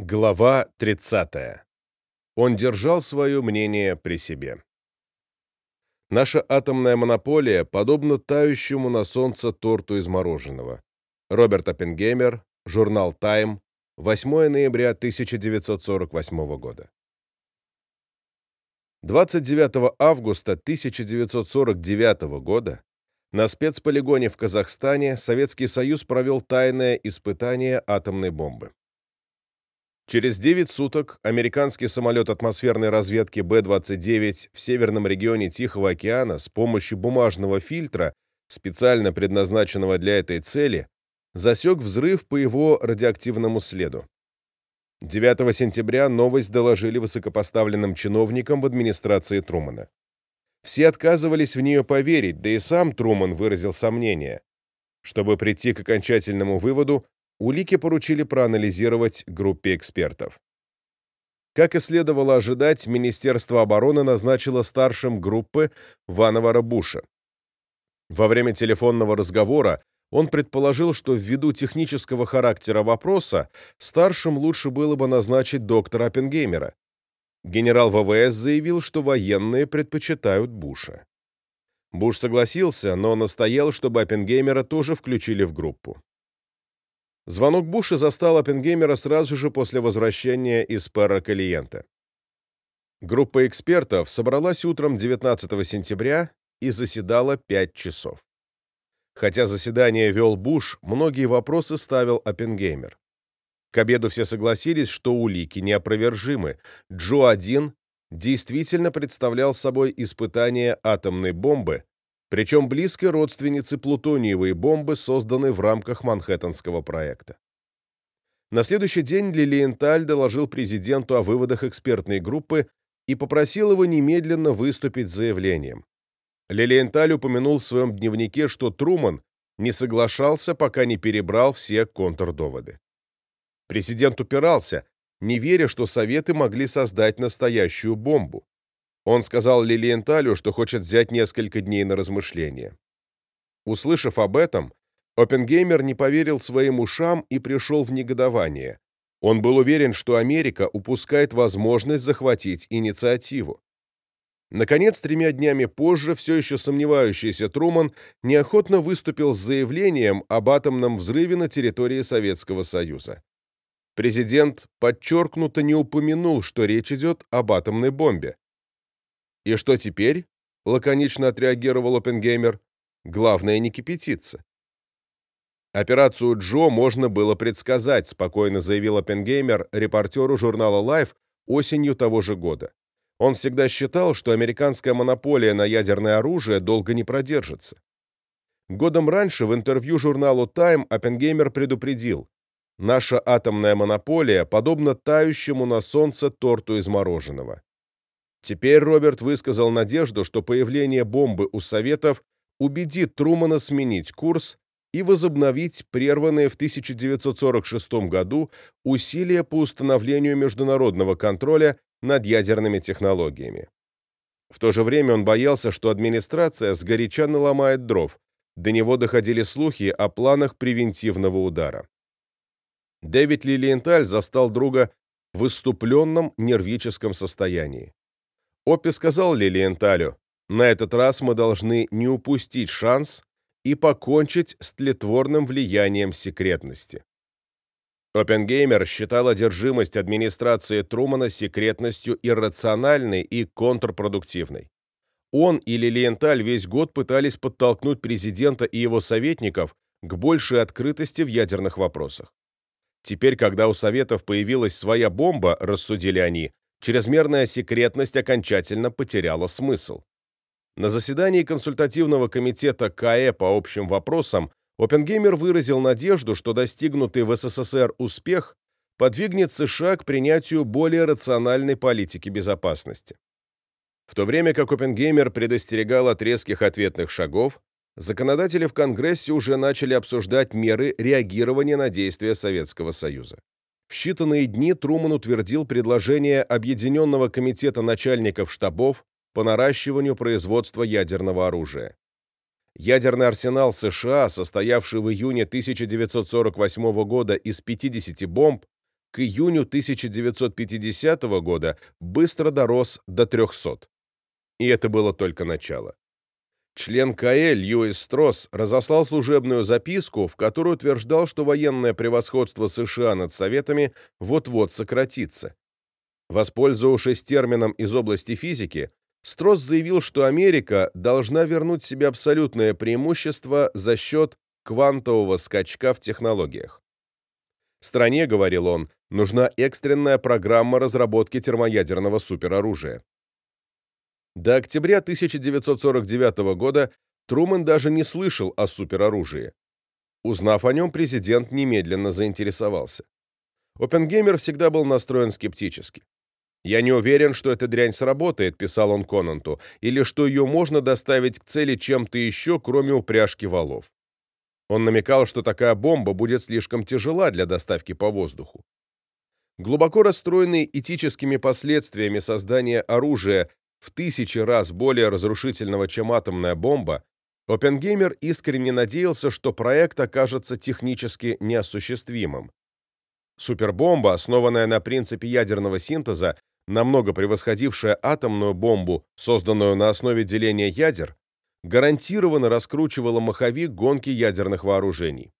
Глава 30. Он держал свое мнение при себе. Наша атомная монополия подобна тающему на солнце торту из мороженого. Роберт Оппенгеймер, журнал Time, 8 ноября 1948 года. 29 августа 1949 года на спецполигоне в Казахстане Советский Союз провел тайное испытание атомной бомбы. Через 9 суток американский самолет атмосферной разведки Б-29 в северном регионе Тихого океана с помощью бумажного фильтра, специально предназначенного для этой цели, засек взрыв по его радиоактивному следу. 9 сентября новость доложили высокопоставленным чиновникам в администрации Трумана. Все отказывались в нее поверить, да и сам Труман выразил сомнения. Чтобы прийти к окончательному выводу, улики поручили проанализировать группе экспертов. Как и следовало ожидать, Министерство обороны назначило старшим группы Ванвара Буша. Во время телефонного разговора он предположил, что ввиду технического характера вопроса старшим лучше было бы назначить доктора Оппенгеймера. Генерал ВВС заявил, что военные предпочитают Буша. Буш согласился, но настоял, чтобы Оппенгеймера тоже включили в группу. Звонок Буша застал Оппенгеймера сразу же после возвращения из Перра-Калиента. Группа экспертов собралась утром 19 сентября и заседала 5 часов. Хотя заседание вел Буш, многие вопросы ставил Оппенгеймер. К обеду все согласились, что улики неопровержимы. Джо-1 действительно представлял собой испытание атомной бомбы, причем близкой родственницы плутониевой бомбы, созданной в рамках Манхэттенского проекта. На следующий день Лилиенталь доложил президенту о выводах экспертной группы и попросил его немедленно выступить с заявлением. Лилиенталь упомянул в своем дневнике, что Труман не соглашался, пока не перебрал все контрдоводы. Президент упирался, не веря, что Советы могли создать настоящую бомбу. Он сказал Лилиенталю, что хочет взять несколько дней на размышление. Услышав об этом, Оппенгеймер не поверил своим ушам и пришел в негодование. Он был уверен, что Америка упускает возможность захватить инициативу. Наконец, тремя днями позже, все еще сомневающийся Труман неохотно выступил с заявлением об атомном взрыве на территории Советского Союза. Президент подчеркнуто не упомянул, что речь идет об атомной бомбе. «И что теперь?» — лаконично отреагировал Оппенгеймер. «Главное не кипятиться». «Операцию Джо можно было предсказать», — спокойно заявил Оппенгеймер репортеру журнала Life осенью того же года. Он всегда считал, что американская монополия на ядерное оружие долго не продержится. Годом раньше в интервью журналу Time Оппенгеймер предупредил, «Наша атомная монополия подобна тающему на солнце торту из мороженого. Теперь Роберт высказал надежду, что появление бомбы у Советов убедит Трумана сменить курс и возобновить прерванные в 1946 году усилия по установлению международного контроля над ядерными технологиями. В то же время он боялся, что администрация сгоряча наломает дров, до него доходили слухи о планах превентивного удара. Дэвид Лилиенталь застал друга в выступленном нервическом состоянии. Оппи сказал Лилиенталю, «На этот раз мы должны не упустить шанс и покончить с тлетворным влиянием секретности». Оппенгеймер считал одержимость администрации Трумана секретностью иррациональной и контрпродуктивной. Он и Лилиенталь весь год пытались подтолкнуть президента и его советников к большей открытости в ядерных вопросах. Теперь, когда у Советов появилась своя бомба, рассудили они, чрезмерная секретность окончательно потеряла смысл. На заседании консультативного комитета КАЭ по общим вопросам Оппенгеймер выразил надежду, что достигнутый в СССР успех подвигнет США к принятию более рациональной политики безопасности. В то время как Оппенгеймер предостерегал от резких ответных шагов, законодатели в Конгрессе уже начали обсуждать меры реагирования на действия Советского Союза. В считанные дни Труман утвердил предложение Объединенного комитета начальников штабов по наращиванию производства ядерного оружия. Ядерный арсенал США, состоявший в июне 1948 года из 50 бомб, к июню 1950 года быстро дорос до 300. И это было только начало. Член КАЭ Льюис Стросс разослал служебную записку, в которой утверждал, что военное превосходство США над Советами вот-вот сократится. Воспользовавшись термином из области физики, Стросс заявил, что Америка должна вернуть себе абсолютное преимущество за счет квантового скачка в технологиях. Стране, говорил он, нужна экстренная программа разработки термоядерного супероружия. До октября 1949 года Трумэн даже не слышал о супероружии. Узнав о нем, президент немедленно заинтересовался. Оппенгеймер всегда был настроен скептически. «Я не уверен, что эта дрянь сработает», — писал он Конанту, «или что ее можно доставить к цели чем-то еще, кроме упряжки валов». Он намекал, что такая бомба будет слишком тяжела для доставки по воздуху. Глубоко расстроенный этическими последствиями создания оружия в тысячи раз более разрушительного, чем атомная бомба, Оппенгеймер искренне надеялся, что проект окажется технически неосуществимым. Супербомба, основанная на принципе ядерного синтеза, намного превосходившая атомную бомбу, созданную на основе деления ядер, гарантированно раскручивала маховик гонки ядерных вооружений.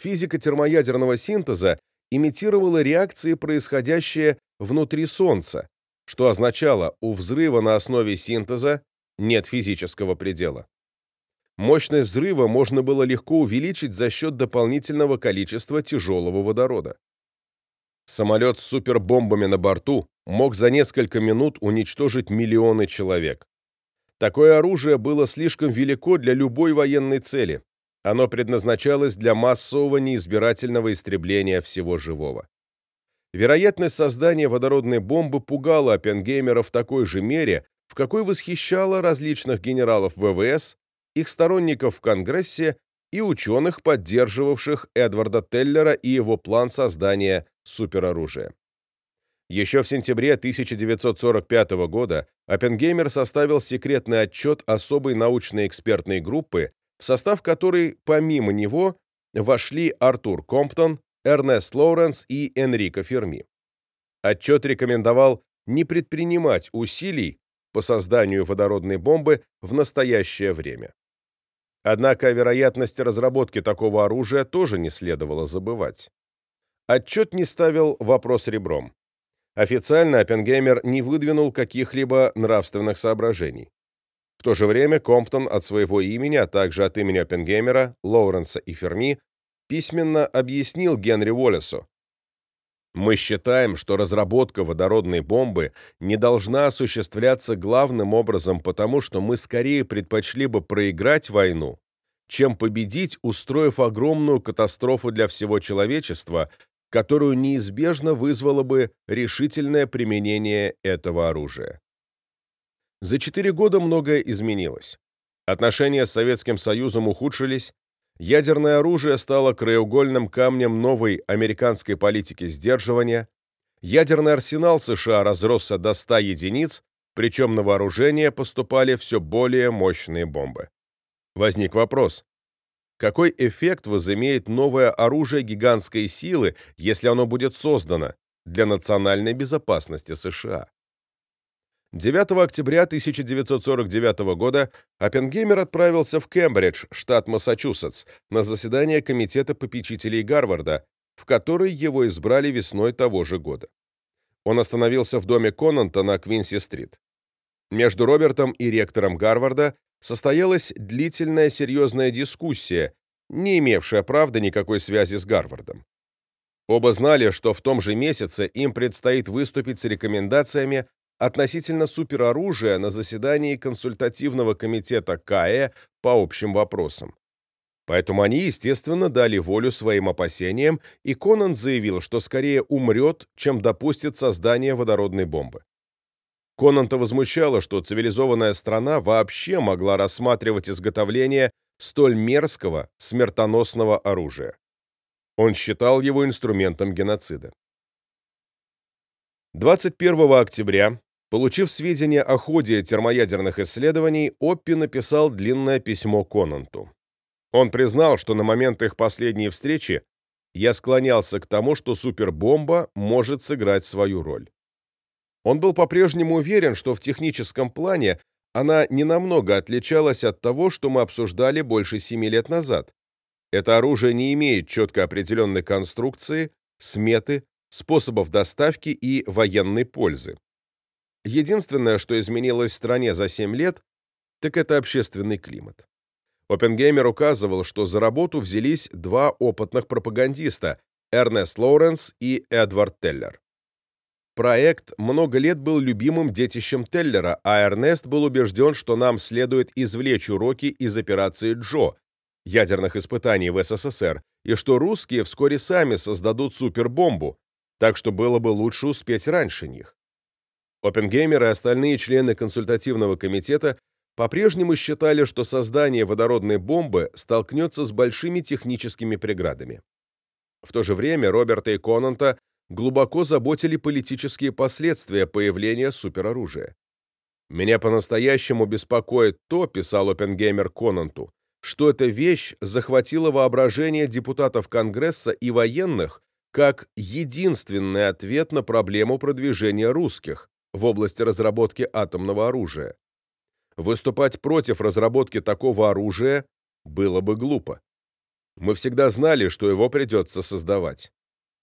Физика термоядерного синтеза имитировала реакции, происходящие внутри Солнца, что означало, у взрыва на основе синтеза нет физического предела. Мощность взрыва можно было легко увеличить за счет дополнительного количества тяжелого водорода. Самолет с супербомбами на борту мог за несколько минут уничтожить миллионы человек. Такое оружие было слишком велико для любой военной цели. Оно предназначалось для массового неизбирательного истребления всего живого. Вероятность создания водородной бомбы пугала Оппенгеймера в такой же мере, в какой восхищала различных генералов ВВС, их сторонников в Конгрессе и ученых, поддерживавших Эдварда Теллера и его план создания супероружия. Еще в сентябре 1945 года Оппенгеймер составил секретный отчет особой научной экспертной группы, в состав которой, помимо него, вошли Артур Комптон, Эрнест Лоуренс и Энрико Ферми. Отчет рекомендовал не предпринимать усилий по созданию водородной бомбы в настоящее время. Однако о вероятности разработки такого оружия тоже не следовало забывать. Отчет не ставил вопрос ребром. Официально Оппенгеймер не выдвинул каких-либо нравственных соображений. В то же время Комптон от своего имени, а также от имени Оппенгеймера, Лоуренса и Ферми письменно объяснил Генри Уоллесу, мы считаем, что разработка водородной бомбы не должна осуществляться главным образом потому, что мы скорее предпочли бы проиграть войну, чем победить, устроив огромную катастрофу для всего человечества, которую неизбежно вызвало бы решительное применение этого оружия. За четыре года многое изменилось. Отношения с Советским Союзом ухудшились, ядерное оружие стало краеугольным камнем новой американской политики сдерживания, ядерный арсенал США разросся до 100 единиц, причем на вооружение поступали все более мощные бомбы. Возник вопрос, какой эффект возымеет новое оружие гигантской силы, если оно будет создано для национальной безопасности США. 9 октября 1949 года Оппенгеймер отправился в Кембридж, штат Массачусетс, на заседание Комитета попечителей Гарварда, в который его избрали весной того же года. Он остановился в доме Конанта на Квинси-стрит. Между Робертом и ректором Гарварда состоялась длительная серьезная дискуссия, не имевшая, правда, никакой связи с Гарвардом. Оба знали, что в том же месяце им предстоит выступить с рекомендациями относительно супероружия на заседании консультативного комитета КАЭ по общим вопросам. Поэтому они, естественно, дали волю своим опасениям, и Конан заявил, что скорее умрет, чем допустит создание водородной бомбы. Конанта возмущало, что цивилизованная страна вообще могла рассматривать изготовление столь мерзкого, смертоносного оружия. Он считал его инструментом геноцида. 21 октября, получив сведения о ходе термоядерных исследований, Оппи написал длинное письмо Конанту. Он признал, что на момент их последней встречи я склонялся к тому, что супербомба может сыграть свою роль. Он был по-прежнему уверен, что в техническом плане она ненамного отличалась от того, что мы обсуждали больше семи лет назад. Это оружие не имеет четко определенной конструкции, сметы, способов доставки и военной пользы. Единственное, что изменилось в стране за 7 лет, так это общественный климат. Оппенгеймер указывал, что за работу взялись два опытных пропагандиста – Эрнест Лоуренс и Эдвард Теллер. Проект много лет был любимым детищем Теллера, а Эрнест был убежден, что нам следует извлечь уроки из операции Джо, ядерных испытаний в СССР, и что русские вскоре сами создадут супербомбу, так что было бы лучше успеть раньше них. Оппенгеймер и остальные члены консультативного комитета по-прежнему считали, что создание водородной бомбы столкнется с большими техническими преградами. В то же время Роберта и Конанта глубоко заботили политические последствия появления супероружия. «Меня по-настоящему беспокоит то», — писал Оппенгеймер Конанту, что эта вещь захватила воображение депутатов Конгресса и военных как единственный ответ на проблему продвижения русских в области разработки атомного оружия. Выступать против разработки такого оружия было бы глупо. Мы всегда знали, что его придется создавать.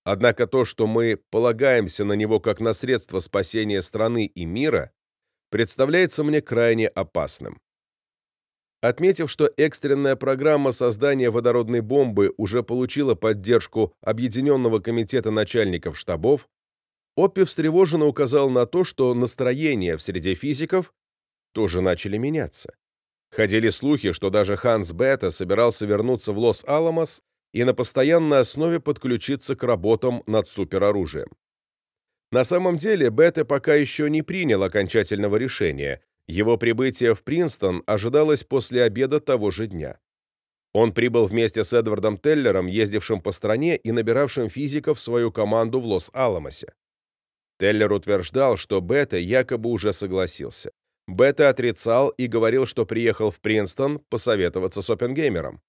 Однако то, что мы полагаемся на него как на средство спасения страны и мира, представляется мне крайне опасным. Отметив, что экстренная программа создания водородной бомбы уже получила поддержку Объединенного комитета начальников штабов, Оппи встревоженно указал на то, что настроения в среде физиков тоже начали меняться. Ходили слухи, что даже Ханс Бета собирался вернуться в Лос-Аламос и на постоянной основе подключиться к работам над супероружием. На самом деле Бетте пока еще не принял окончательного решения. Его прибытие в Принстон ожидалось после обеда того же дня. Он прибыл вместе с Эдвардом Теллером, ездившим по стране и набиравшим физиков в свою команду в Лос-Аламосе. Теллер утверждал, что Бетте якобы уже согласился. Бетте отрицал и говорил, что приехал в Принстон посоветоваться с Оппенгеймером.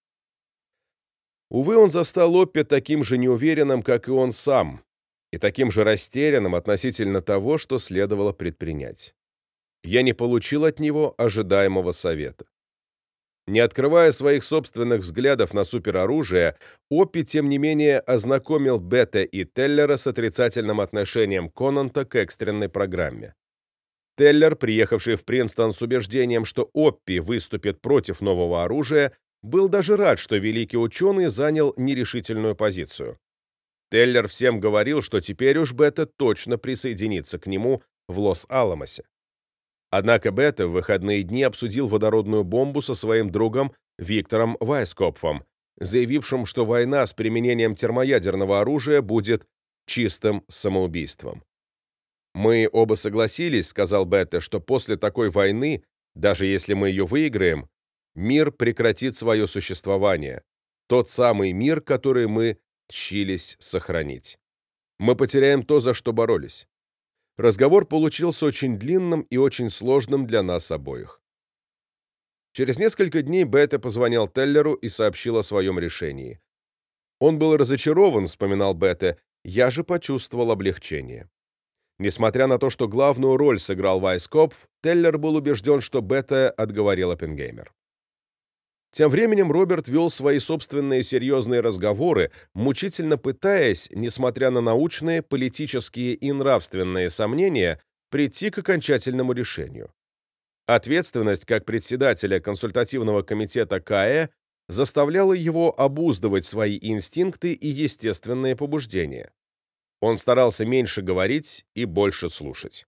Увы, он застал Оппи таким же неуверенным, как и он сам, и таким же растерянным относительно того, что следовало предпринять. Я не получил от него ожидаемого совета. Не открывая своих собственных взглядов на супероружие, Оппи, тем не менее, ознакомил Бетта и Теллера с отрицательным отношением Конанта к экстренной программе. Теллер, приехавший в Принстон с убеждением, что Оппи выступит против нового оружия, был даже рад, что великий ученый занял нерешительную позицию. Теллер всем говорил, что теперь уж Бета точно присоединится к нему в Лос-Аламосе. Однако Бета в выходные дни обсудил водородную бомбу со своим другом Виктором Вайскопфом, заявившим, что война с применением термоядерного оружия будет чистым самоубийством. «Мы оба согласились», — сказал Бета, «что после такой войны, даже если мы ее выиграем, мир прекратит свое существование, тот самый мир, который мы тщились сохранить. Мы потеряем то, за что боролись. Разговор получился очень длинным и очень сложным для нас обоих. Через несколько дней Бета позвонил Теллеру и сообщил о своем решении. Он был разочарован, вспоминал Бета, я же почувствовал облегчение. Несмотря на то, что главную роль сыграл Вайскопф, Теллер был убежден, что Бета отговорил Оппенгеймер. Тем временем Роберт вел свои собственные серьезные разговоры, мучительно пытаясь, несмотря на научные, политические и нравственные сомнения, прийти к окончательному решению. Ответственность как председателя консультативного комитета КАЭ заставляла его обуздывать свои инстинкты и естественные побуждения. Он старался меньше говорить и больше слушать.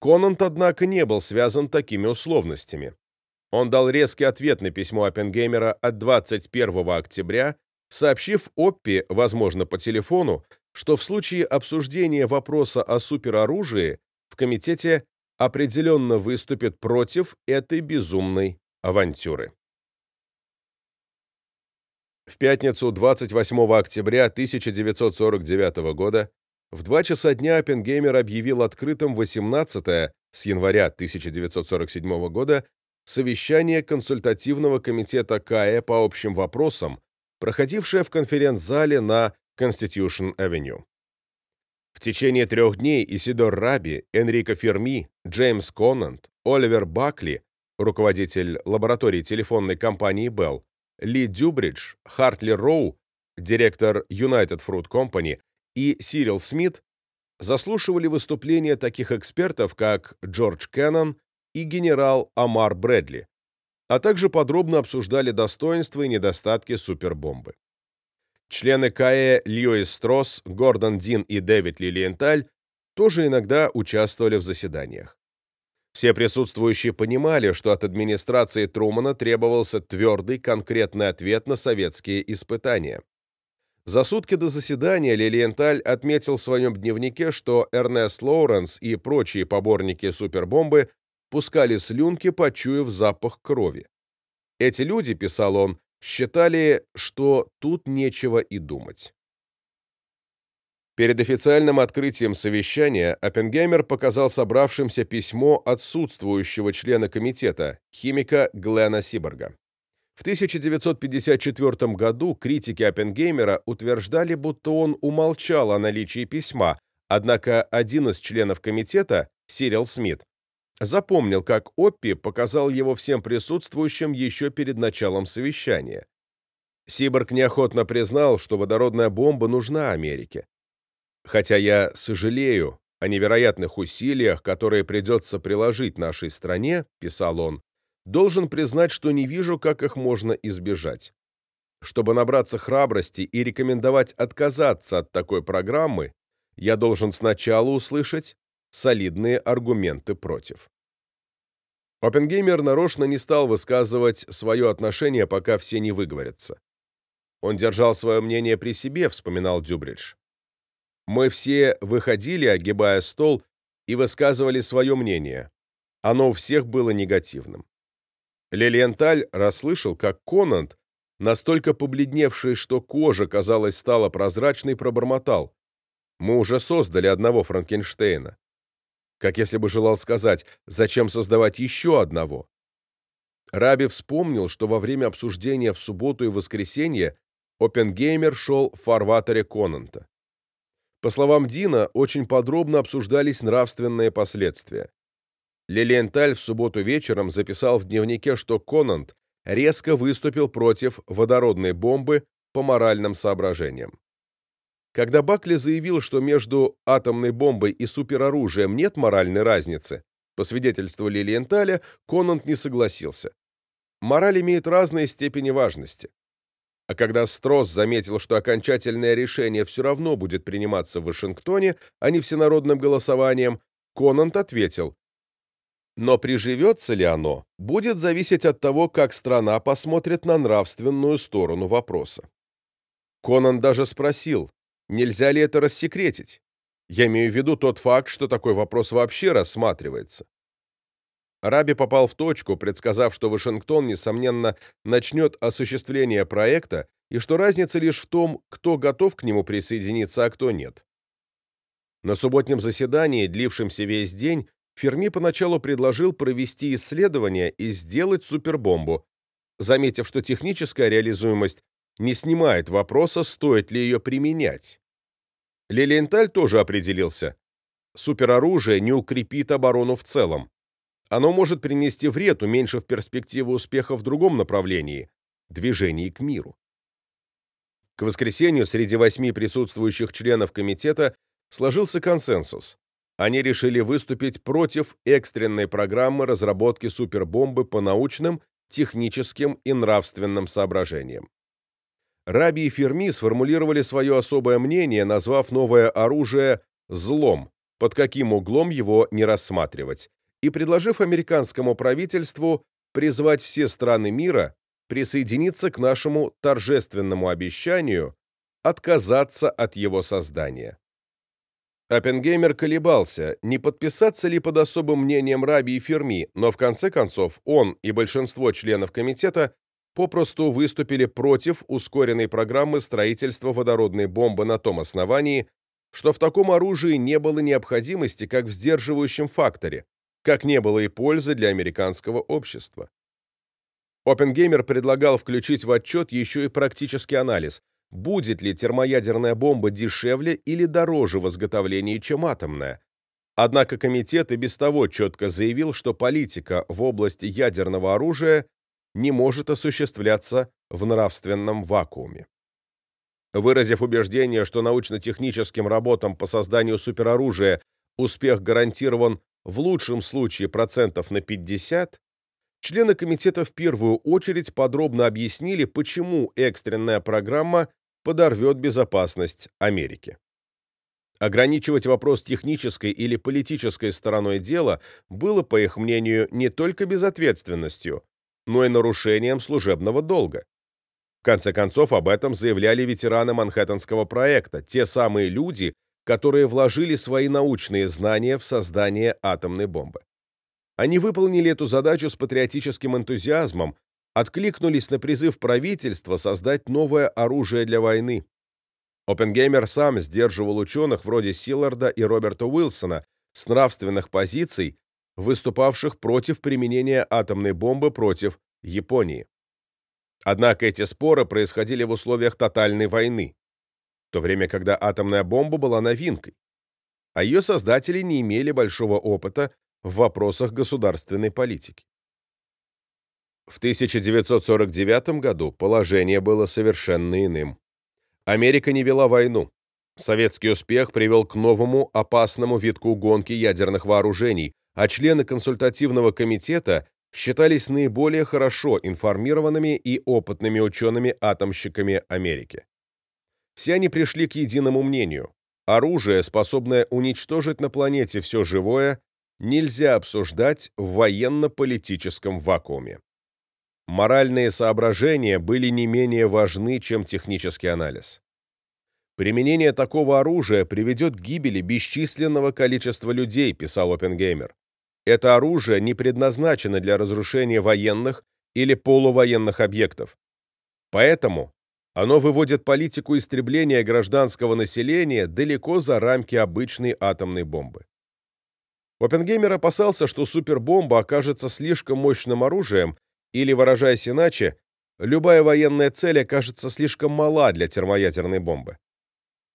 Конант, однако, не был связан такими условностями. Он дал резкий ответ на письмо Оппенгеймера от 21 октября, сообщив Оппи, возможно, по телефону, что в случае обсуждения вопроса о супероружии в комитете определенно выступит против этой безумной авантюры. В пятницу 28 октября 1949 года в 2 часа дня Оппенгеймер объявил открытым 18 с января 1947 года совещание консультативного комитета КАЭ по общим вопросам, проходившая в конференц-зале на Constitution-Авеню. В течение трех дней Исидор Раби, Энрико Ферми, Джеймс Коннант, Оливер Бакли, руководитель лаборатории телефонной компании Bell, Ли Дюбридж, Хартли Роу, директор United Fruit Company и Сирил Смит заслушивали выступления таких экспертов, как Джордж Кеннон и генерал Амар Брэдли, а также подробно обсуждали достоинства и недостатки супербомбы. Члены КАЭ Льюис Стросс, Гордон Дин и Дэвид Лилиенталь тоже иногда участвовали в заседаниях. Все присутствующие понимали, что от администрации Трумана требовался твердый, конкретный ответ на советские испытания. За сутки до заседания Лилиенталь отметил в своем дневнике, что Эрнест Лоуренс и прочие поборники супербомбы пускали слюнки, почуяв запах крови. Эти люди, писал он, считали, что тут нечего и думать. Перед официальным открытием совещания Оппенгеймер показал собравшимся письмо отсутствующего члена комитета, химика Глена Сиборга. В 1954 году критики Оппенгеймера утверждали, будто он умолчал о наличии письма, однако один из членов комитета, Сирил Смит, запомнил, как Оппи показал его всем присутствующим еще перед началом совещания. Сиборг неохотно признал, что водородная бомба нужна Америке. Хотя я сожалею о невероятных усилиях, которые придется приложить нашей стране, писал он, должен признать, что не вижу, как их можно избежать. Чтобы набраться храбрости и рекомендовать отказаться от такой программы, я должен сначала услышать солидные аргументы против. Оппенгеймер нарочно не стал высказывать свое отношение, пока все не выговорятся. Он держал свое мнение при себе, вспоминал Дюбридж. Мы все выходили, огибая стол, и высказывали свое мнение. Оно у всех было негативным. Лилиенталь расслышал, как Конант, настолько побледневший, что кожа, казалось, стала прозрачной, пробормотал. «Мы уже создали одного Франкенштейна как если бы желал сказать, зачем создавать еще одного. Раби вспомнил, что во время обсуждения в субботу и воскресенье Оппенгеймер шел в фарватере Конанта. По словам Дина, очень подробно обсуждались нравственные последствия. Лилиенталь в субботу вечером записал в дневнике, что Конант резко выступил против водородной бомбы по моральным соображениям. Когда Бакли заявил, что между атомной бомбой и супероружием нет моральной разницы, по свидетельству Лилиенталя, Конант не согласился. Мораль имеет разные степени важности. А когда Стросс заметил, что окончательное решение все равно будет приниматься в Вашингтоне, а не всенародным голосованием, Конант ответил, но приживется ли оно, будет зависеть от того, как страна посмотрит на нравственную сторону вопроса. Конан даже спросил, Нельзя ли это рассекретить? Я имею в виду тот факт, что такой вопрос вообще рассматривается. Раби попал в точку, предсказав, что Вашингтон, несомненно, начнет осуществление проекта и что разница лишь в том, кто готов к нему присоединиться, а кто нет. На субботнем заседании, длившемся весь день, Ферми поначалу предложил провести исследование и сделать супербомбу, заметив, что техническая реализуемость не снимает вопроса, стоит ли ее применять. Лилиенталь тоже определился. Супероружие не укрепит оборону в целом. Оно может принести вред, уменьшив перспективу успеха в другом направлении – движении к миру. К воскресенью среди восьми присутствующих членов комитета сложился консенсус. Они решили выступить против экстренной программы разработки супербомбы по научным, техническим и нравственным соображениям. Раби и Ферми сформулировали свое особое мнение, назвав новое оружие «злом», под каким углом его не рассматривать, и предложив американскому правительству призвать все страны мира присоединиться к нашему торжественному обещанию отказаться от его создания. Оппенгеймер колебался, не подписаться ли под особым мнением Раби и Ферми, но в конце концов он и большинство членов комитета попросту выступили против ускоренной программы строительства водородной бомбы на том основании, что в таком оружии не было необходимости как в сдерживающем факторе, как не было и пользы для американского общества. Оппенгеймер предлагал включить в отчет еще и практический анализ, будет ли термоядерная бомба дешевле или дороже в изготовлении, чем атомная. Однако комитет и без того четко заявил, что политика в области ядерного оружия не может осуществляться в нравственном вакууме. Выразив убеждение, что научно-техническим работам по созданию супероружия успех гарантирован в лучшем случае процентов на 50, члены комитета в первую очередь подробно объяснили, почему экстренная программа подорвет безопасность Америки. Ограничивать вопрос технической или политической стороной дела было, по их мнению, не только безответственностью, но и нарушением служебного долга. В конце концов, об этом заявляли ветераны Манхэттенского проекта, те самые люди, которые вложили свои научные знания в создание атомной бомбы. Они выполнили эту задачу с патриотическим энтузиазмом, откликнулись на призыв правительства создать новое оружие для войны. Оппенгеймер сам сдерживал ученых вроде Силларда и Роберта Уилсона с нравственных позиций, выступавших против применения атомной бомбы против Японии. Однако эти споры происходили в условиях тотальной войны, в то время когда атомная бомба была новинкой, а ее создатели не имели большого опыта в вопросах государственной политики. В 1949 году положение было совершенно иным. Америка не вела войну. Советский успех привел к новому опасному витку гонки ядерных вооружений, а члены консультативного комитета считались наиболее хорошо информированными и опытными учеными-атомщиками Америки. Все они пришли к единому мнению. Оружие, способное уничтожить на планете все живое, нельзя обсуждать в военно-политическом вакууме. Моральные соображения были не менее важны, чем технический анализ. Применение такого оружия приведет к гибели бесчисленного количества людей, писал Оппенгеймер. Это оружие не предназначено для разрушения военных или полувоенных объектов. Поэтому оно выводит политику истребления гражданского населения далеко за рамки обычной атомной бомбы. Оппенгеймер опасался, что супербомба окажется слишком мощным оружием, или, выражаясь иначе, любая военная цель окажется слишком мала для термоядерной бомбы.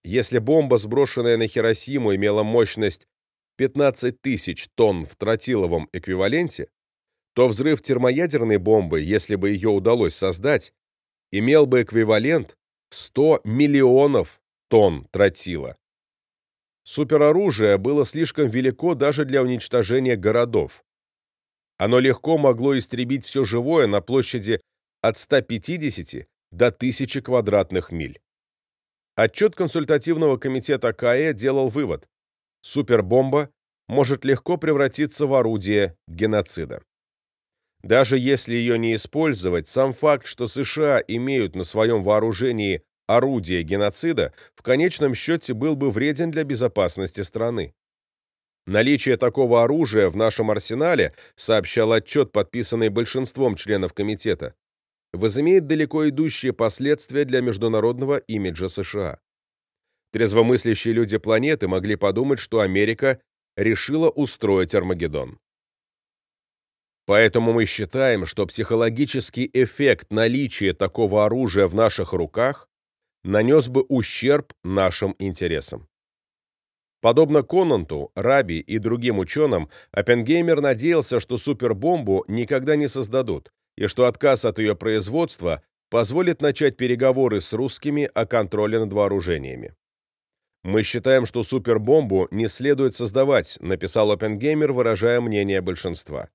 Если бомба, сброшенная на Хиросиму, имела мощность 15 тысяч тонн в тротиловом эквиваленте, то взрыв термоядерной бомбы, если бы ее удалось создать, имел бы эквивалент в 100 миллионов тонн тротила. Супероружие было слишком велико даже для уничтожения городов. Оно легко могло истребить все живое на площади от 150 до 1000 квадратных миль. Отчет консультативного комитета КАЭ делал вывод супербомба может легко превратиться в орудие геноцида. Даже если ее не использовать, сам факт, что США имеют на своем вооружении орудие геноцида, в конечном счете был бы вреден для безопасности страны. Наличие такого оружия в нашем арсенале, сообщал отчет, подписанный большинством членов комитета, возымеет далеко идущие последствия для международного имиджа США. Трезвомыслящие люди планеты могли подумать, что Америка решила устроить Армагеддон. Поэтому мы считаем, что психологический эффект наличия такого оружия в наших руках нанес бы ущерб нашим интересам. Подобно Конанту, Раби и другим ученым, Оппенгеймер надеялся, что супербомбу никогда не создадут, и что отказ от ее производства позволит начать переговоры с русскими о контроле над вооружениями. «Мы считаем, что супербомбу не следует создавать», написал Оппенгеймер, выражая мнение большинства.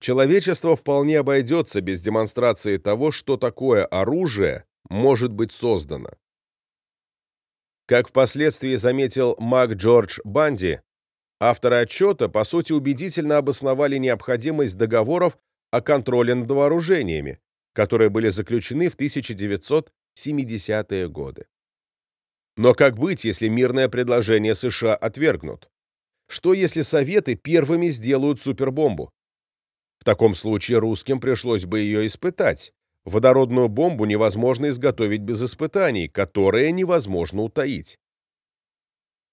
Человечество вполне обойдется без демонстрации того, что такое оружие может быть создано. Как впоследствии заметил Мак Джордж Банди, авторы отчета, по сути, убедительно обосновали необходимость договоров о контроле над вооружениями, которые были заключены в 1970-е годы. Но как быть, если мирное предложение США отвергнут? Что, если Советы первыми сделают супербомбу? В таком случае русским пришлось бы ее испытать. Водородную бомбу невозможно изготовить без испытаний, которые невозможно утаить.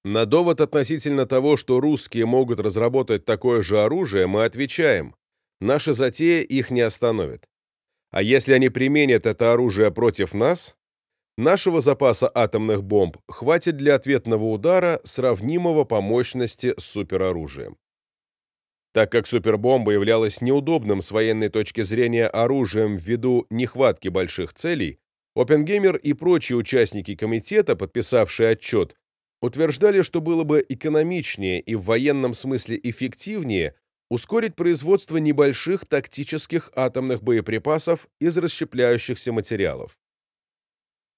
На довод относительно того, что русские могут разработать такое же оружие, мы отвечаем, наша затея их не остановит. А если они применят это оружие против нас, нашего запаса атомных бомб хватит для ответного удара, сравнимого по мощности с супероружием. Так как супербомба являлась неудобным с военной точки зрения оружием ввиду нехватки больших целей, Оппенгеймер и прочие участники комитета, подписавшие отчет, утверждали, что было бы экономичнее и в военном смысле эффективнее ускорить производство небольших тактических атомных боеприпасов из расщепляющихся материалов.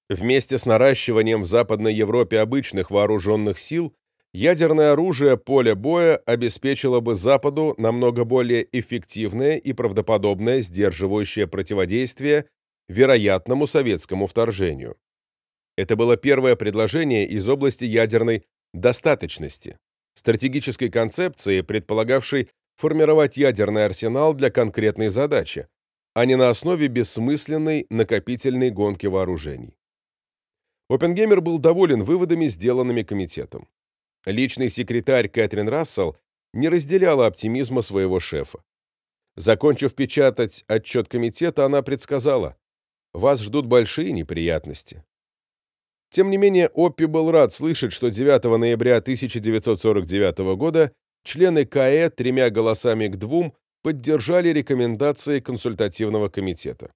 Вместе с наращиванием в Западной Европе обычных вооруженных сил ядерное оружие поля боя обеспечило бы Западу намного более эффективное и правдоподобное сдерживающее противодействие вероятному советскому вторжению. Это было первое предложение из области ядерной достаточности, стратегической концепции, предполагавшей формировать ядерный арсенал для конкретной задачи, а не на основе бессмысленной накопительной гонки вооружений. Оппенгеймер был доволен выводами, сделанными комитетом. Личный секретарь Кэтрин Рассел не разделяла оптимизма своего шефа. Закончив печатать отчет комитета, она предсказала, «Вас ждут большие неприятности». Тем не менее, Оппи был рад слышать, что 9 ноября 1949 года члены КАЭ тремя голосами к двум поддержали рекомендации консультативного комитета.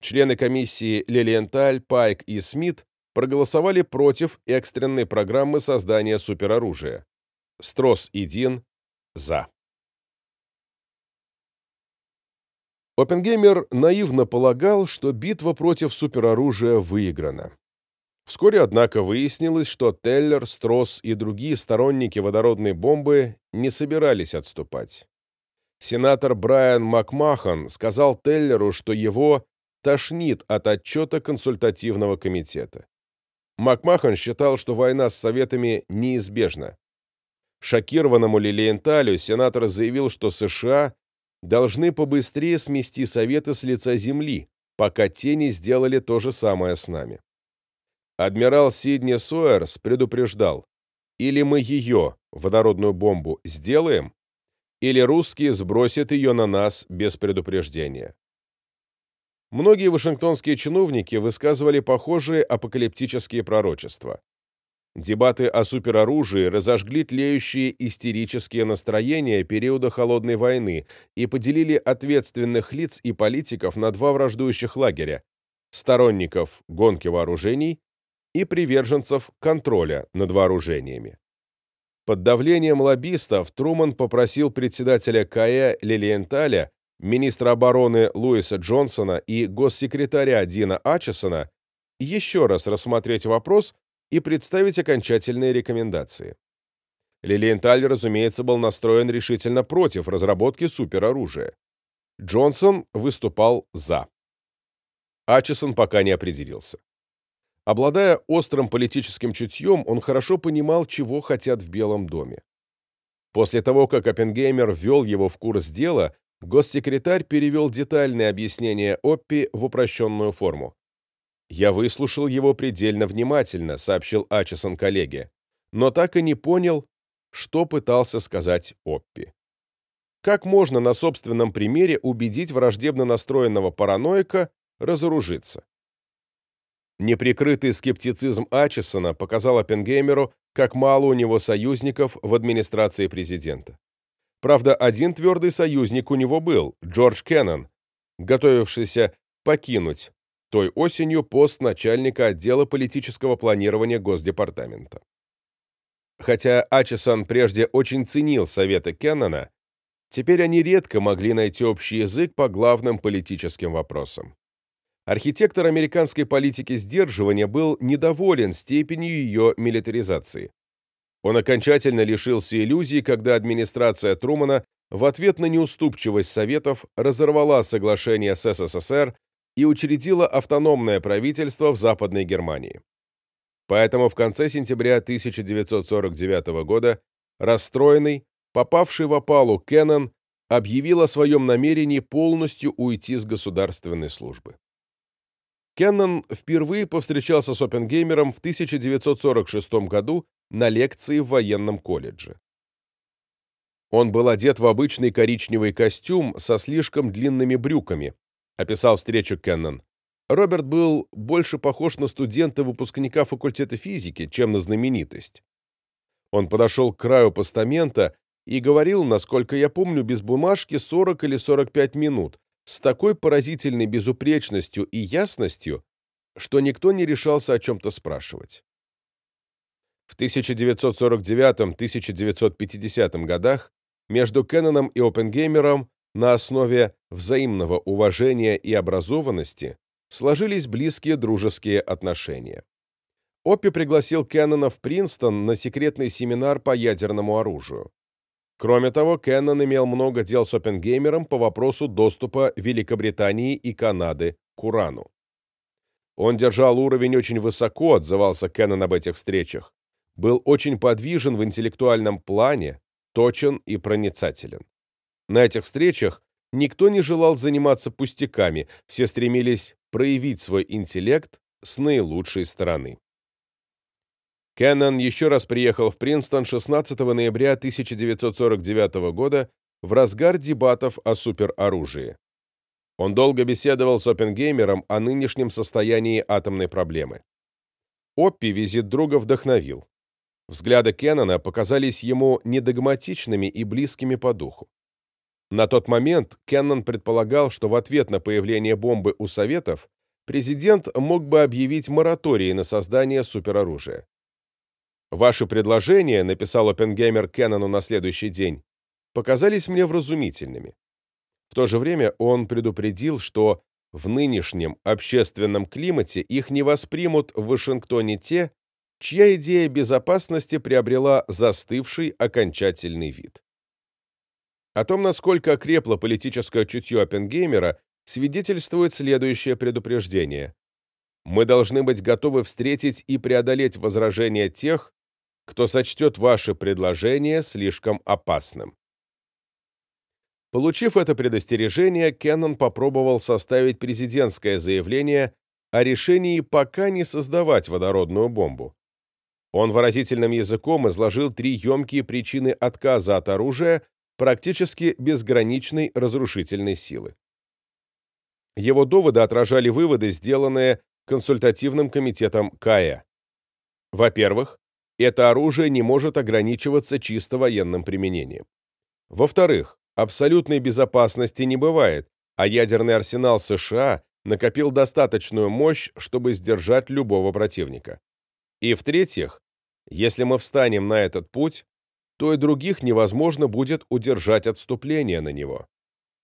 Члены комиссии Лилиенталь, Пайк и Смит проголосовали против экстренной программы создания супероружия. Строс и Дин – за. Оппенгеймер наивно полагал, что битва против супероружия выиграна. Вскоре, однако, выяснилось, что Теллер, Стросс и другие сторонники водородной бомбы не собирались отступать. Сенатор Брайан Макмахан сказал Теллеру, что его тошнит от отчета консультативного комитета. Макмахан считал, что война с Советами неизбежна. Шокированному Лилиенталю сенатор заявил, что США должны побыстрее смести Советы с лица земли, пока те не сделали то же самое с нами. Адмирал Сидни Сойерс предупреждал, или мы ее, водородную бомбу, сделаем, или русские сбросят ее на нас без предупреждения. Многие вашингтонские чиновники высказывали похожие апокалиптические пророчества. Дебаты о супероружии разожгли тлеющие истерические настроения периода Холодной войны и поделили ответственных лиц и политиков на два враждующих лагеря – сторонников гонки вооружений и приверженцев контроля над вооружениями. Под давлением лоббистов Труман попросил председателя КАЭ Лилиенталя министра обороны Луиса Джонсона и госсекретаря Дина Ачесона еще раз рассмотреть вопрос и представить окончательные рекомендации. Лилиенталь, разумеется, был настроен решительно против разработки супероружия. Джонсон выступал «за». Ачесон пока не определился. Обладая острым политическим чутьем, он хорошо понимал, чего хотят в Белом доме. После того, как Оппенгеймер ввел его в курс дела, Госсекретарь перевел детальное объяснение Оппи в упрощенную форму. «Я выслушал его предельно внимательно», — сообщил Ачесон коллеге, но так и не понял, что пытался сказать Оппи. Как можно на собственном примере убедить враждебно настроенного параноика разоружиться? Неприкрытый скептицизм Ачесона показал Оппенгеймеру, как мало у него союзников в администрации президента. Правда, один твердый союзник у него был – Джордж Кеннон, готовившийся покинуть той осенью пост начальника отдела политического планирования Госдепартамента. Хотя Ачесон прежде очень ценил советы Кеннона, теперь они редко могли найти общий язык по главным политическим вопросам. Архитектор американской политики сдерживания был недоволен степенью ее милитаризации. Он окончательно лишился иллюзий, когда администрация Трумана в ответ на неуступчивость Советов разорвала соглашение с СССР и учредила автономное правительство в Западной Германии. Поэтому в конце сентября 1949 года расстроенный, попавший в опалу Кеннон объявил о своем намерении полностью уйти с государственной службы. Кеннон впервые повстречался с Оппенгеймером в 1946 году на лекции в военном колледже. Он был одет в обычный коричневый костюм со слишком длинными брюками, описал встречу Кеннон. Роберт был больше похож на студента-выпускника факультета физики, чем на знаменитость. Он подошел к краю постамента и говорил, насколько я помню, без бумажки 40 или 45 минут, с такой поразительной безупречностью и ясностью, что никто не решался о чем-то спрашивать. В 1949-1950 годах между Кенноном и Оппенгеймером на основе взаимного уважения и образованности сложились близкие дружеские отношения. Оппи пригласил Кеннона в Принстон на секретный семинар по ядерному оружию. Кроме того, Кеннон имел много дел с Оппенгеймером по вопросу доступа Великобритании и Канады к урану. Он держал уровень очень высоко, отзывался Кеннон об этих встречах, был очень подвижен в интеллектуальном плане, точен и проницателен. На этих встречах никто не желал заниматься пустяками, все стремились проявить свой интеллект с наилучшей стороны. Кеннон еще раз приехал в Принстон 16 ноября 1949 года в разгар дебатов о супероружии. Он долго беседовал с Оппенгеймером о нынешнем состоянии атомной проблемы. Оппи визит друга вдохновил. Взгляды Кеннона показались ему недогматичными и близкими по духу. На тот момент Кеннон предполагал, что в ответ на появление бомбы у Советов президент мог бы объявить мораторий на создание супероружия. «Ваши предложения», — написал Оппенгеймер Кеннону на следующий день, показались мне вразумительными. В то же время он предупредил, что в нынешнем общественном климате их не воспримут в Вашингтоне те, чья идея безопасности приобрела застывший окончательный вид. О том, насколько окрепло политическое чутье Оппенгеймера, свидетельствует следующее предупреждение. Мы должны быть готовы встретить и преодолеть возражения тех, кто сочтет ваше предложение слишком опасным. Получив это предостережение, Кеннон попробовал составить президентское заявление о решении пока не создавать водородную бомбу. Он выразительным языком изложил три емкие причины отказа от оружия практически безграничной разрушительной силы. Его доводы отражали выводы, сделанные консультативным комитетом КАЭ. Во-первых, это оружие не может ограничиваться чисто военным применением. Во-вторых, абсолютной безопасности не бывает, а ядерный арсенал США накопил достаточную мощь, чтобы сдержать любого противника. И в-третьих, если мы встанем на этот путь, то и других невозможно будет удержать отступление на него.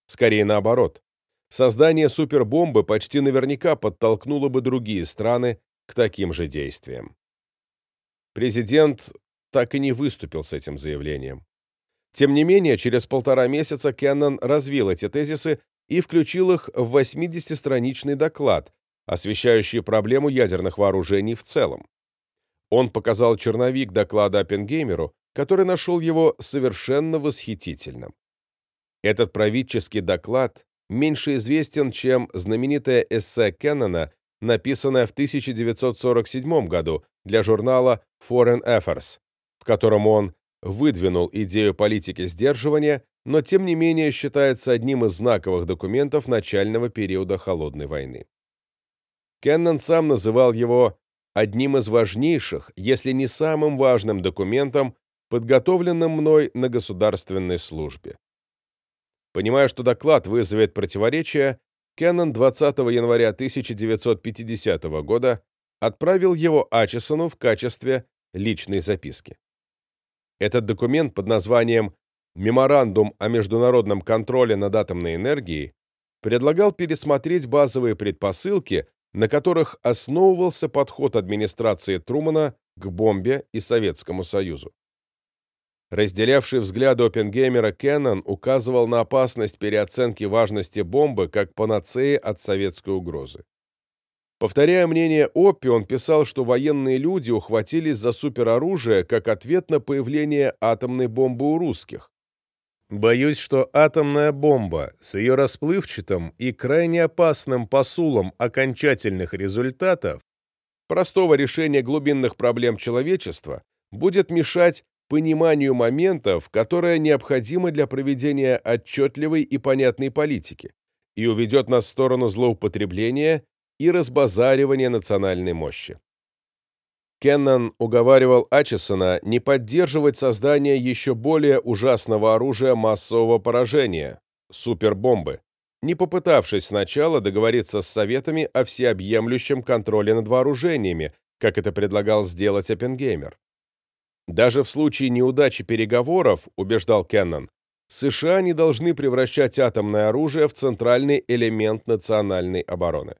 Скорее наоборот. Создание супербомбы почти наверняка подтолкнуло бы другие страны к таким же действиям. Президент так и не выступил с этим заявлением. Тем не менее, через полтора месяца Кеннон развил эти тезисы и включил их в 80-страничный доклад, освещающий проблему ядерных вооружений в целом. Он показал черновик доклада Оппенгеймеру, который нашел его совершенно восхитительным. Этот правительский доклад меньше известен, чем знаменитое эссе Кеннона, написанное в 1947 году для журнала Foreign Affairs, в котором он выдвинул идею политики сдерживания, но тем не менее считается одним из знаковых документов начального периода Холодной войны. Кеннон сам называл его одним из важнейших, если не самым важным документом подготовленным мной на государственной службе. Понимая, что доклад вызовет противоречия, Кеннон 20 января 1950 года отправил его Ачесону в качестве личной записки. Этот документ под названием «Меморандум о международном контроле над атомной энергией» предлагал пересмотреть базовые предпосылки, на которых основывался подход администрации Трумана к бомбе и Советскому Союзу. Разделявший взгляды Оппенгеймера Кеннон указывал на опасность переоценки важности бомбы как панацеи от советской угрозы. Повторяя мнение Оппи, он писал, что военные люди ухватились за супероружие как ответ на появление атомной бомбы у русских. Боюсь, что атомная бомба с ее расплывчатым и крайне опасным посулом окончательных результатов, простого решения глубинных проблем человечества, будет мешать пониманию моментов, которое необходимо для проведения отчетливой и понятной политики, и уведет нас в сторону злоупотребления и разбазаривания национальной мощи. Кеннон уговаривал Ачесона не поддерживать создание еще более ужасного оружия массового поражения – супербомбы, не попытавшись сначала договориться с Советами о всеобъемлющем контроле над вооружениями, как это предлагал сделать Оппенгеймер. Даже в случае неудачи переговоров, убеждал Кеннон, США не должны превращать атомное оружие в центральный элемент национальной обороны.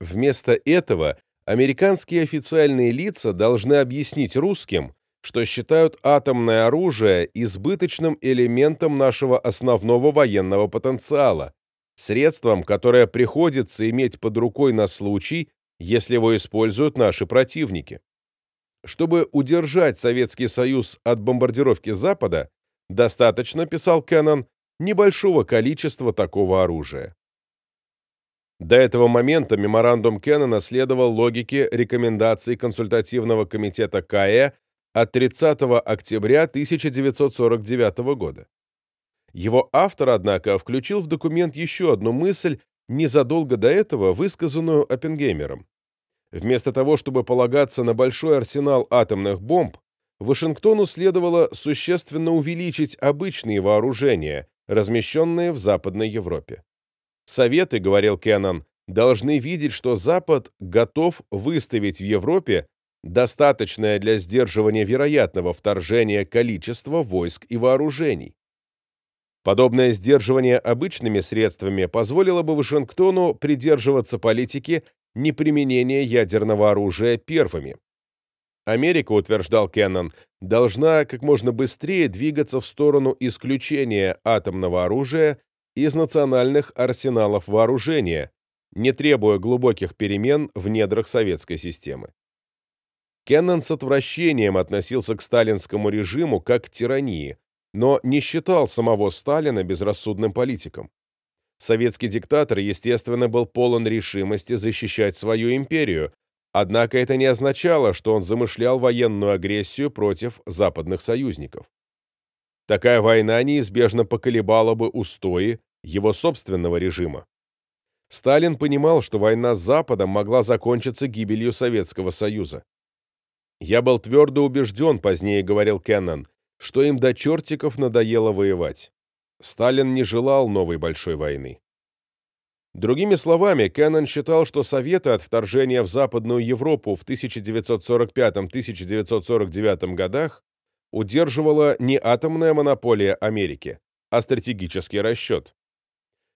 Вместо этого американские официальные лица должны объяснить русским, что считают атомное оружие избыточным элементом нашего основного военного потенциала, средством, которое приходится иметь под рукой на случай, если его используют наши противники. Чтобы удержать Советский Союз от бомбардировки Запада, достаточно, писал Кеннон, небольшого количества такого оружия. До этого момента меморандум Кеннона следовал логике рекомендаций консультативного комитета КАЭ от 30 октября 1949 года. Его автор, однако, включил в документ еще одну мысль, незадолго до этого высказанную Оппенгеймером. Вместо того, чтобы полагаться на большой арсенал атомных бомб, Вашингтону следовало существенно увеличить обычные вооружения, размещенные в Западной Европе. Советы, говорил Кеннон, должны видеть, что Запад готов выставить в Европе достаточное для сдерживания вероятного вторжения количества войск и вооружений. Подобное сдерживание обычными средствами позволило бы Вашингтону придерживаться политики неприменения ядерного оружия первыми. Америка, утверждал Кеннон, должна как можно быстрее двигаться в сторону исключения атомного оружия из национальных арсеналов вооружения, не требуя глубоких перемен в недрах советской системы. Кеннон с отвращением относился к сталинскому режиму как к тирании, но не считал самого Сталина безрассудным политиком. Советский диктатор, естественно, был полон решимости защищать свою империю, однако это не означало, что он замышлял военную агрессию против западных союзников. Такая война неизбежно поколебала бы устои его собственного режима. Сталин понимал, что война с Западом могла закончиться гибелью Советского Союза. «Я был твердо убежден», — позднее говорил Кеннон, что им до чертиков надоело воевать. Сталин не желал новой большой войны. Другими словами, Кеннон считал, что Советы от вторжения в Западную Европу в 1945-1949 годах удерживала не атомная монополия Америки, а стратегический расчет.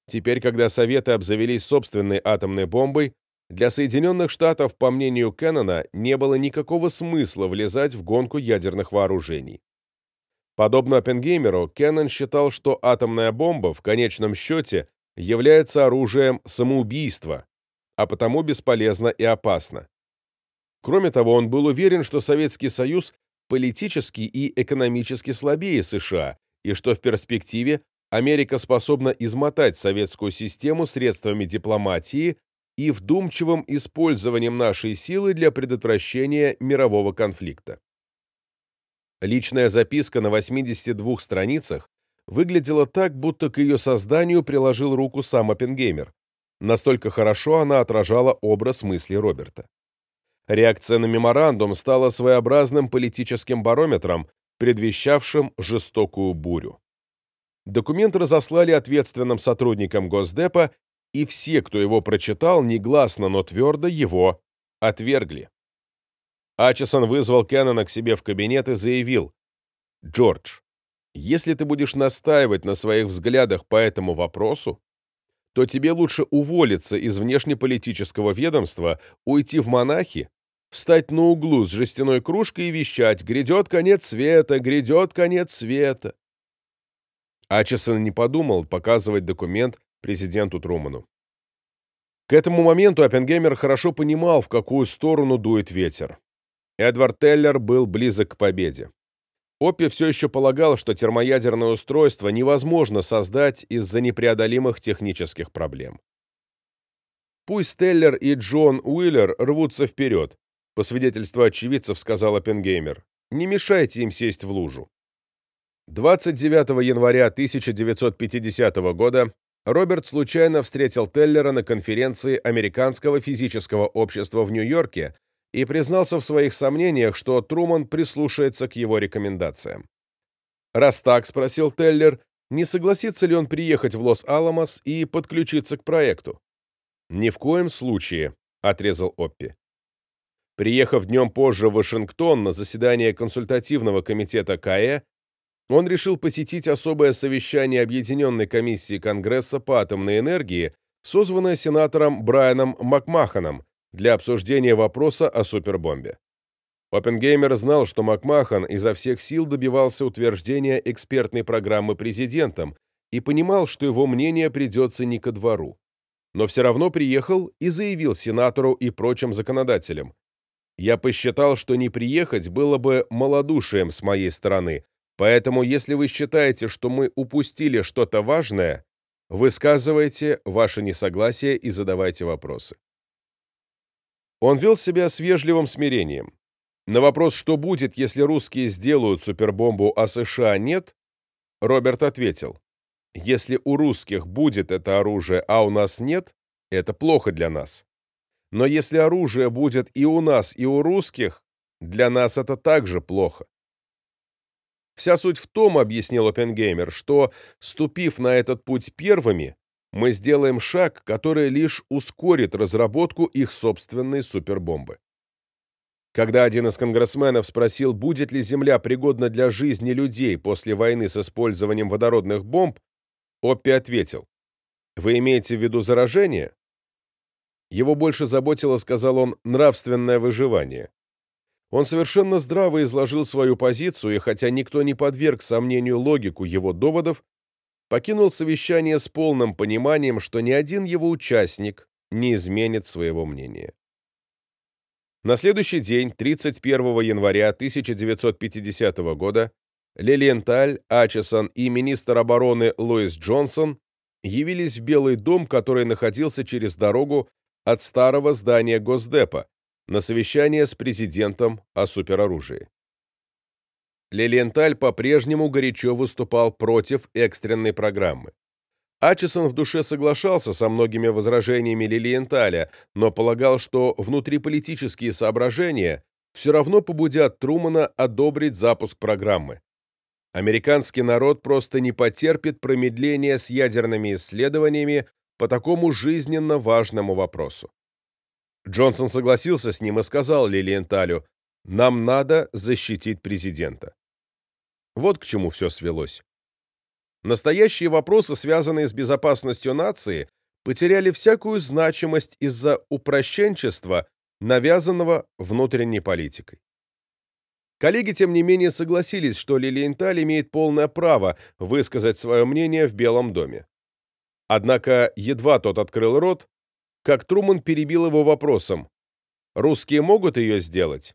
Теперь, когда Советы обзавелись собственной атомной бомбой, для Соединенных Штатов, по мнению Кеннона, не было никакого смысла влезать в гонку ядерных вооружений. Подобно Оппенгеймеру, Кеннон считал, что атомная бомба в конечном счете является оружием самоубийства, а потому бесполезна и опасна. Кроме того, он был уверен, что Советский Союз политически и экономически слабее США, и что в перспективе Америка способна измотать советскую систему средствами дипломатии и вдумчивым использованием нашей силы для предотвращения мирового конфликта. Личная записка на 82 страницах выглядела так, будто к ее созданию приложил руку сам Оппенгеймер. Настолько хорошо она отражала образ мысли Роберта. Реакция на меморандум стала своеобразным политическим барометром, предвещавшим жестокую бурю. Документ разослали ответственным сотрудникам Госдепа, и все, кто его прочитал, негласно, но твердо его отвергли. Ачесон вызвал Кеннона к себе в кабинет и заявил, «Джордж, если ты будешь настаивать на своих взглядах по этому вопросу, то тебе лучше уволиться из внешнеполитического ведомства, уйти в монахи, встать на углу с жестяной кружкой и вещать «Грядет конец света! Грядет конец света!» Ачесон не подумал показывать документ президенту Труману. К этому моменту Оппенгеймер хорошо понимал, в какую сторону дует ветер. Эдвард Теллер был близок к победе. Оппи все еще полагал, что термоядерное устройство невозможно создать из-за непреодолимых технических проблем. Пусть Теллер и Джон Уиллер рвутся вперед, по свидетельству очевидцев сказал Оппенгеймер. Не мешайте им сесть в лужу. 29 января 1950 года Роберт случайно встретил Теллера на конференции Американского физического общества в Нью-Йорке и признался в своих сомнениях, что Труман прислушается к его рекомендациям. Раз так, спросил Теллер, не согласится ли он приехать в Лос-Аламос и подключиться к проекту. «Ни в коем случае», — отрезал Оппи. Приехав днем позже в Вашингтон на заседание консультативного комитета КАЭ, он решил посетить особое совещание Объединенной комиссии Конгресса по атомной энергии, созванное сенатором Брайаном Макмаханом для обсуждения вопроса о супербомбе. Оппенгеймер знал, что Макмахан изо всех сил добивался утверждения экспертной программы президентом и понимал, что его мнение придется не ко двору. Но все равно приехал и заявил сенатору и прочим законодателям. «Я посчитал, что не приехать было бы малодушием с моей стороны, поэтому если вы считаете, что мы упустили что-то важное, высказывайте ваше несогласие и задавайте вопросы». Он вел себя с вежливым смирением. На вопрос, что будет, если русские сделают супербомбу, а США нет, Роберт ответил, если у русских будет это оружие, а у нас нет, это плохо для нас. Но если оружие будет и у нас, и у русских, для нас это также плохо. Вся суть в том, объяснил Оппенгеймер, что, ступив на этот путь первыми, мы сделаем шаг, который лишь ускорит разработку их собственной супербомбы. Когда один из конгрессменов спросил, будет ли Земля пригодна для жизни людей после войны с использованием водородных бомб, Оппи ответил, «Вы имеете в виду заражение?» Его больше заботило, сказал он, нравственное выживание. Он совершенно здраво изложил свою позицию, и хотя никто не подверг сомнению логику его доводов, покинул совещание с полным пониманием, что ни один его участник не изменит своего мнения. На следующий день, 31 января 1950 года, Лилиенталь, Ачесон и министр обороны Луис Джонсон явились в Белый дом, который находился через дорогу от старого здания Госдепа, на совещание с президентом о супероружии. Лилиенталь по-прежнему горячо выступал против экстренной программы. Ачесон в душе соглашался со многими возражениями Лилиенталя, но полагал, что внутриполитические соображения все равно побудят Трумана одобрить запуск программы. Американский народ просто не потерпит промедления с ядерными исследованиями по такому жизненно важному вопросу. Джонсон согласился с ним и сказал Лилиенталю, «Нам надо защитить президента». Вот к чему все свелось. Настоящие вопросы, связанные с безопасностью нации, потеряли всякую значимость из-за упрощенчества, навязанного внутренней политикой. Коллеги, тем не менее, согласились, что Лилиенталь имеет полное право высказать свое мнение в Белом доме. Однако едва тот открыл рот, как Труман перебил его вопросом «Русские могут ее сделать?»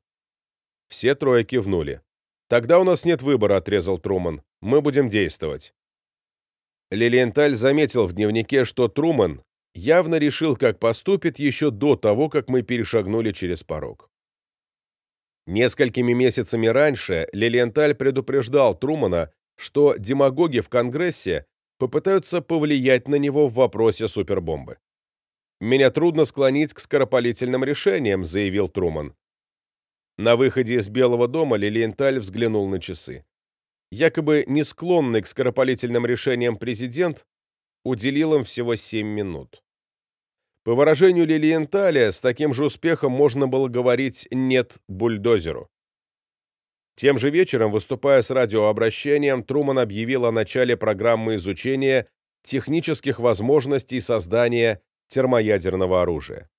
Все трое кивнули. «Тогда у нас нет выбора», — отрезал Труман. «Мы будем действовать». Лилиенталь заметил в дневнике, что Труман явно решил, как поступит еще до того, как мы перешагнули через порог. Несколькими месяцами раньше Лилиенталь предупреждал Трумана, что демагоги в Конгрессе попытаются повлиять на него в вопросе супербомбы. «Меня трудно склонить к скоропалительным решениям», — заявил Труман. На выходе из Белого дома Лилиенталь взглянул на часы якобы не склонный к скоропалительным решениям президент уделил им всего 7 минут. По выражению Лилиенталя, с таким же успехом можно было говорить «нет» бульдозеру. Тем же вечером, выступая с радиообращением, Труман объявил о начале программы изучения технических возможностей создания термоядерного оружия.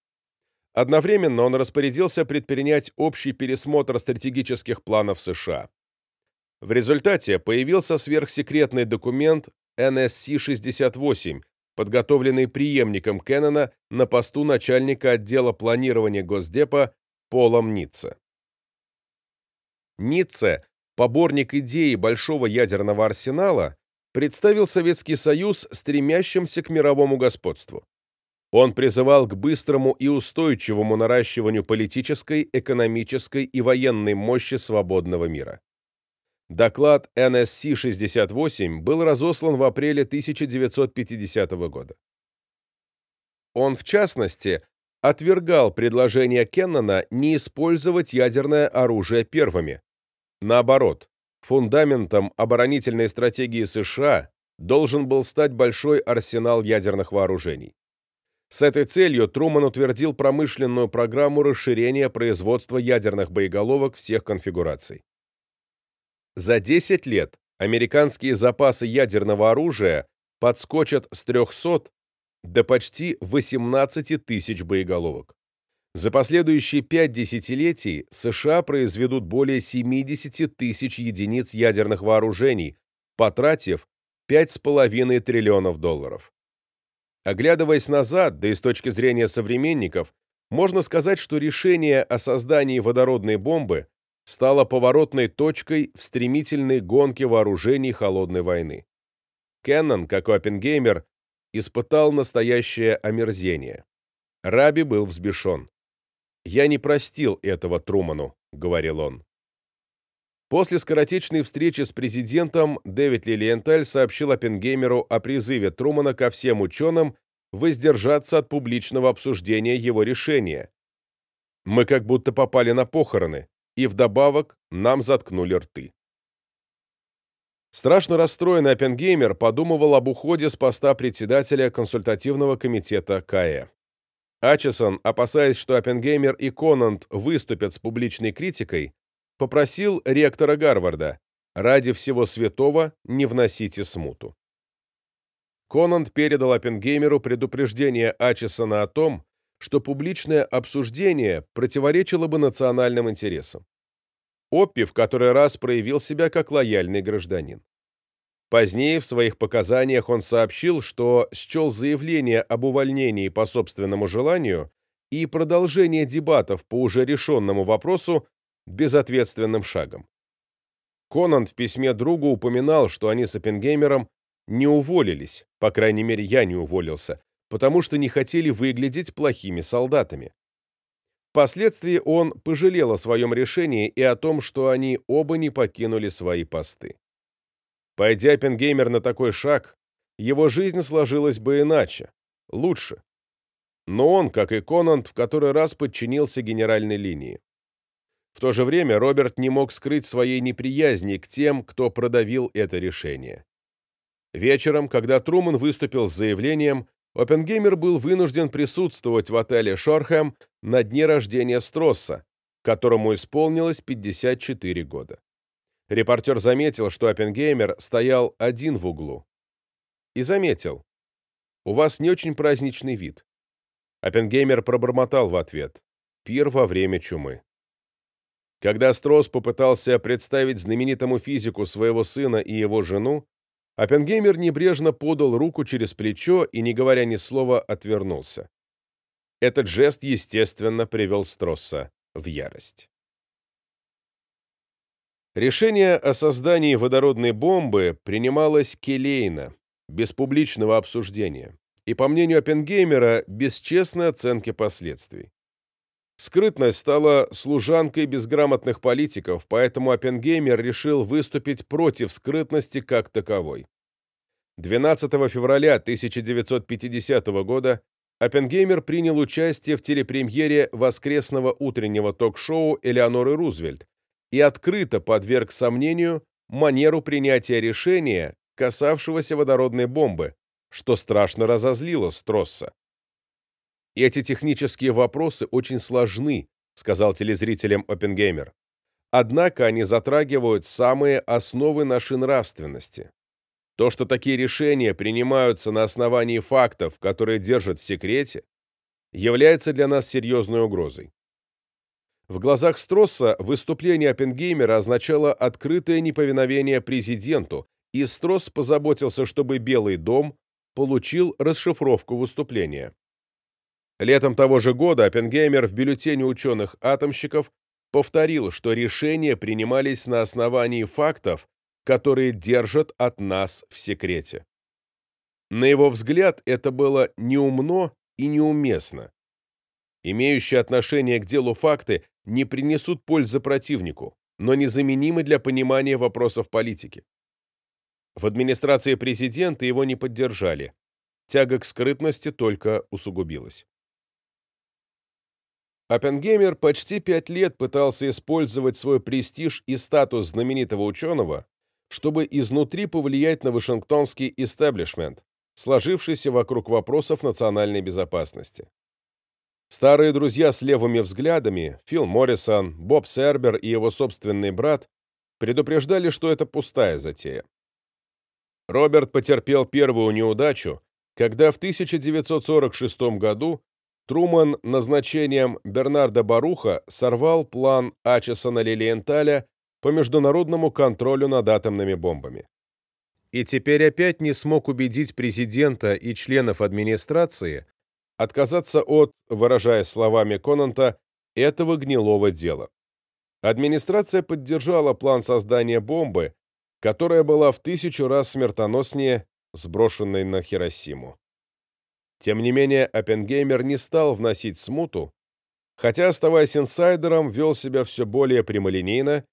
Одновременно он распорядился предпринять общий пересмотр стратегических планов США. В результате появился сверхсекретный документ NSC-68, подготовленный преемником Кеннона на посту начальника отдела планирования Госдепа Полом Ницце. Ницце, поборник идеи большого ядерного арсенала, представил Советский Союз стремящимся к мировому господству. Он призывал к быстрому и устойчивому наращиванию политической, экономической и военной мощи свободного мира. Доклад NSC-68 был разослан в апреле 1950 года. Он, в частности, отвергал предложение Кеннона не использовать ядерное оружие первыми. Наоборот, фундаментом оборонительной стратегии США должен был стать большой арсенал ядерных вооружений. С этой целью Труман утвердил промышленную программу расширения производства ядерных боеголовок всех конфигураций. За 10 лет американские запасы ядерного оружия подскочат с 300 до почти 18 тысяч боеголовок. За последующие пять десятилетий США произведут более 70 тысяч единиц ядерных вооружений, потратив 5,5 триллионов долларов. Оглядываясь назад, да и с точки зрения современников, можно сказать, что решение о создании водородной бомбы стало поворотной точкой в стремительной гонке вооружений холодной войны. Кеннон, как и Оппенгеймер, испытал настоящее омерзение. Раби был взбешен. «Я не простил этого Труману», — говорил он. После скоротечной встречи с президентом Дэвид Лилиенталь сообщил Оппенгеймеру о призыве Трумана ко всем ученым воздержаться от публичного обсуждения его решения. «Мы как будто попали на похороны, и вдобавок нам заткнули рты». Страшно расстроенный Оппенгеймер подумывал об уходе с поста председателя консультативного комитета КАЭ. Ачесон, опасаясь, что Оппенгеймер и Конант выступят с публичной критикой, попросил ректора Гарварда «Ради всего святого не вносите смуту». Конант передал Оппенгеймеру предупреждение Ачесона о том, что публичное обсуждение противоречило бы национальным интересам. Оппи в который раз проявил себя как лояльный гражданин. Позднее в своих показаниях он сообщил, что счел заявление об увольнении по собственному желанию и продолжение дебатов по уже решенному вопросу безответственным шагом. Конан в письме другу упоминал, что они с Оппенгеймером не уволились, по крайней мере, я не уволился, потому что не хотели выглядеть плохими солдатами. Впоследствии он пожалел о своем решении и о том, что они оба не покинули свои посты. Пойдя Оппенгеймер на такой шаг, его жизнь сложилась бы иначе, лучше. Но он, как и Конант, в который раз подчинился генеральной линии. В то же время Роберт не мог скрыть своей неприязни к тем, кто продавил это решение. Вечером, когда Труман выступил с заявлением, Оппенгеймер был вынужден присутствовать в отеле «Шорхэм» на дне рождения Стросса, которому исполнилось 54 года. Репортер заметил, что Оппенгеймер стоял один в углу. И заметил, «У вас не очень праздничный вид». Оппенгеймер пробормотал в ответ, «Пир во время чумы». Когда Стросс попытался представить знаменитому физику своего сына и его жену, Оппенгеймер небрежно подал руку через плечо и, не говоря ни слова, отвернулся. Этот жест, естественно, привел Стросса в ярость. Решение о создании водородной бомбы принималось келейно, без публичного обсуждения, и, по мнению Оппенгеймера, без честной оценки последствий. Скрытность стала служанкой безграмотных политиков, поэтому Оппенгеймер решил выступить против скрытности как таковой. 12 февраля 1950 года Оппенгеймер принял участие в телепремьере воскресного утреннего ток-шоу Элеоноры Рузвельт и открыто подверг сомнению манеру принятия решения, касавшегося водородной бомбы, что страшно разозлило Стросса. Эти технические вопросы очень сложны, сказал телезрителям Оппенгеймер. Однако они затрагивают самые основы нашей нравственности. То, что такие решения принимаются на основании фактов, которые держат в секрете, является для нас серьезной угрозой. В глазах Стросса выступление Оппенгеймера означало открытое неповиновение президенту, и Стросс позаботился, чтобы Белый дом получил расшифровку выступления. Летом того же года Оппенгеймер в бюллетене ученых-атомщиков повторил, что решения принимались на основании фактов, которые держат от нас в секрете. На его взгляд, это было неумно и неуместно. Имеющие отношение к делу факты не принесут пользы противнику, но незаменимы для понимания вопросов политики. В администрации президента его не поддержали. Тяга к скрытности только усугубилась. Оппенгеймер почти пять лет пытался использовать свой престиж и статус знаменитого ученого, чтобы изнутри повлиять на вашингтонский истеблишмент, сложившийся вокруг вопросов национальной безопасности. Старые друзья с левыми взглядами, Фил Моррисон, Боб Сербер и его собственный брат, предупреждали, что это пустая затея. Роберт потерпел первую неудачу, когда в 1946 году Труман назначением Бернарда Баруха сорвал план Ачесона Лилиенталя по международному контролю над атомными бомбами. И теперь опять не смог убедить президента и членов администрации отказаться от, выражая словами Конанта, этого гнилого дела. Администрация поддержала план создания бомбы, которая была в тысячу раз смертоноснее сброшенной на Хиросиму. Тем не менее, Оппенгеймер не стал вносить смуту, хотя, оставаясь инсайдером, вел себя все более прямолинейно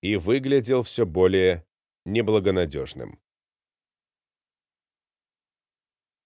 и выглядел все более неблагонадежным.